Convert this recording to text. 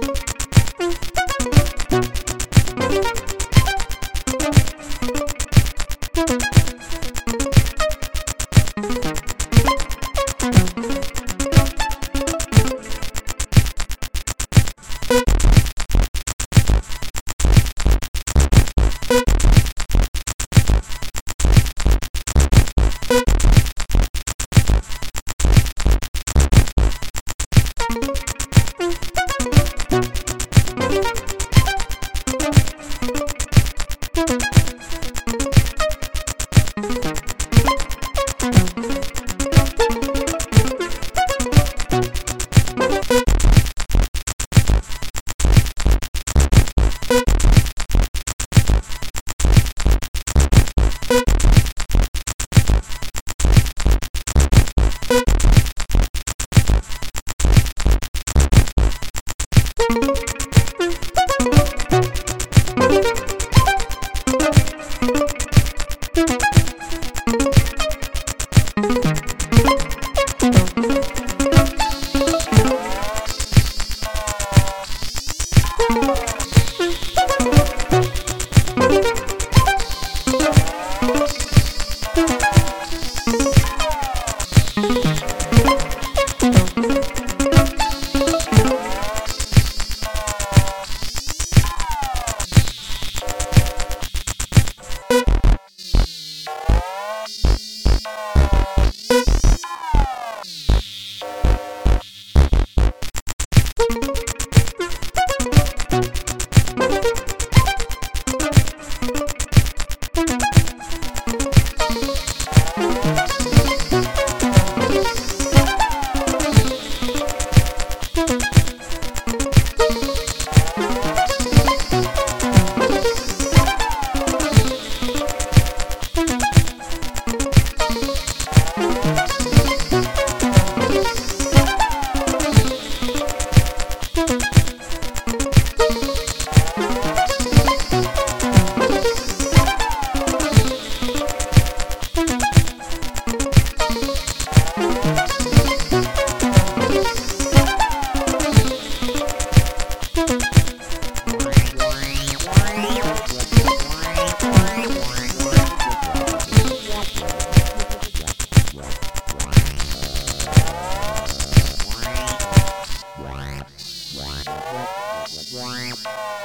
Thank you you Peace.